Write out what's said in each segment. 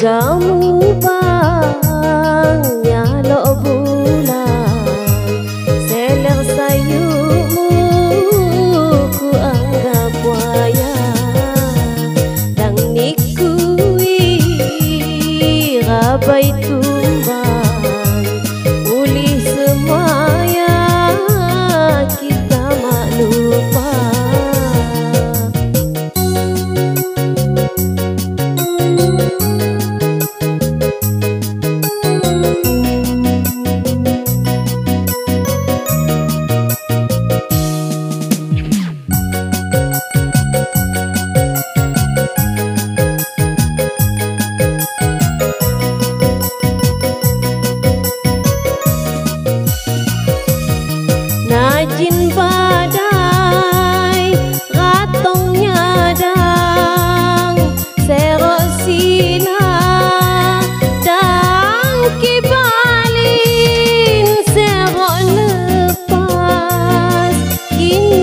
surgamu bang.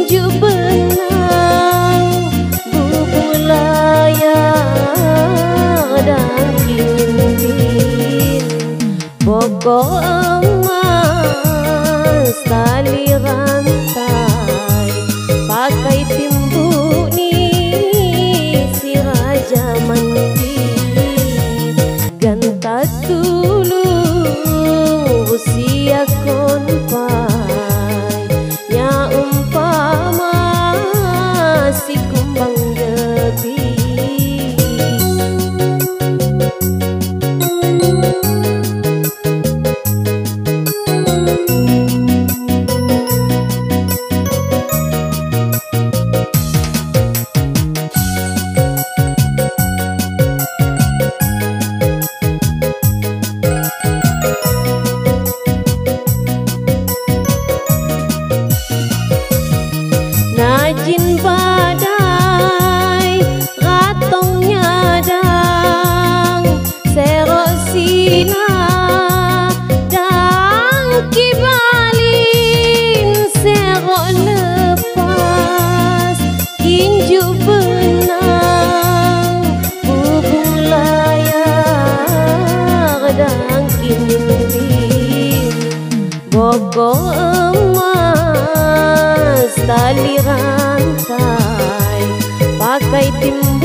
tujuh rajin badai ratong nyadang serosina dang kibalin serok lepas kinju benang bubung layar dang kinju bogor emas talirang tay Pagkaitim